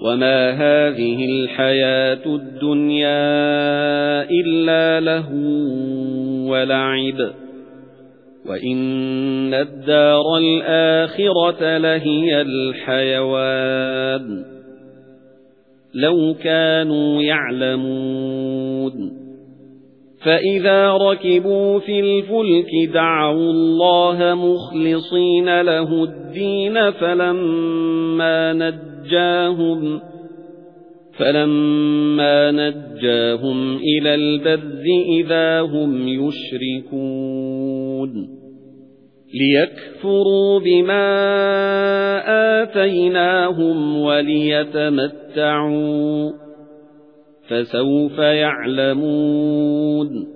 وَمَا هَذِهِ الْحَيَاةُ الدُّنْيَا إِلَّا لَهْوٌ وَلَعِبٌ وَإِنَّ الدَّارَ الْآخِرَةَ لَهِيَ الْحَيَوَانُ لَوْ كَانُوا يَعْلَمُونَ فَإِذَا رَكِبُوا فِي الْفُلْكِ دَعَوُا اللَّهَ مُخْلِصِينَ لَهُ الدِّينَ فَلَمَّا نَجَّاهُمْ فَلَمَّا نَجَّاهُمْ إِلَى الْبَرِّ إِذَا هُمْ يُشْرِكُونَ. لِيَكْفُرُوا بِمَا آتَيْنَاهُمْ وَلِيَتَمَتَّعُوا فَسَوْفَ يَعْلَمُونَ.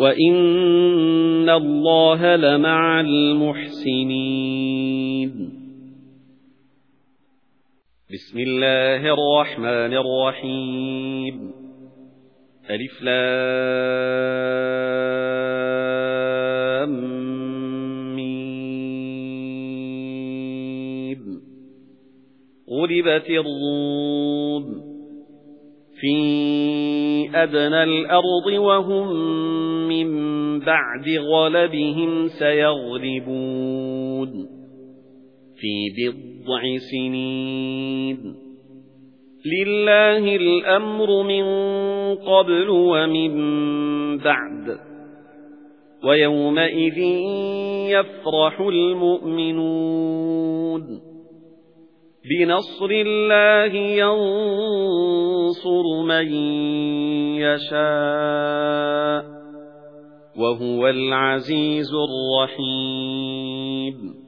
وَإِنَّ اللَّهَ لَمَعَ الْمُحْسِنِينَ. بسم الله الرحمن الرحيم. ألف لام ميم. غلبت الروم. في أدنى الأرض وهم مِنْ بَعْدِ غَلَبِهِمْ سَيَغْلِبُونَ فِي بِضْعِ سِنِينَ لِلَّهِ الْأَمْرُ مِنْ قَبْلُ وَمِنْ بَعْدُ وَيَوْمَئِذٍ يَفْرَحُ الْمُؤْمِنُونَ بِنَصْرِ اللَّهِ يَنصُرُ مَن يَشَاءُ وَهُوَ الْعَزِيزُ الرَّحِيمُ.